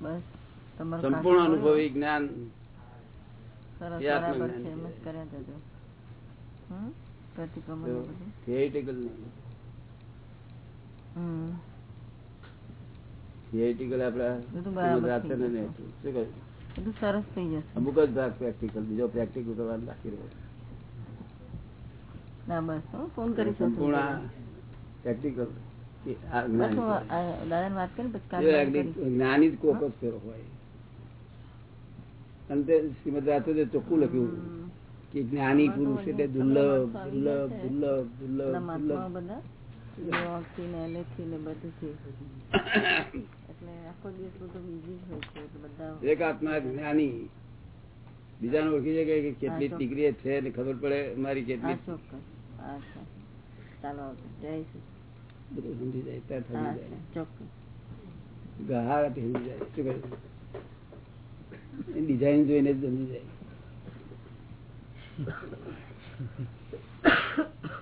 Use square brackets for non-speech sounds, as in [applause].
બસ. સંપૂર્ણ અનુભવી જ્ઞાન. અમુક જ ભાગ પ્રેક્ટિકલ બીજો પ્રેક્ટિકલ કરવાનું બાકી રહ્યો. પ્રેક્ટિકલ જ્ઞાની જ કોકસ ફેરો હોય. અને તે શ્રીમદ રાત્રે ચોખ્ખું લખ્યું કે જ્ઞાની પુરુષ એટલે દુર્લભ દુર્લભ દુર્લભ દુર્લભ એક આત્મા જ્ઞાની. બીજાને ઓળખી શકે કે કેટલી ડિગ્રી છે ખબર પડે મારી કેટલી. ચાલો જય શ્રી બધું સમજી જાય ત્યાં સમજી જાય. ચોક્કસ. સમજી જાય શું કહે ડિઝાઇન જોઈને જ સમજી જાય. [coughs]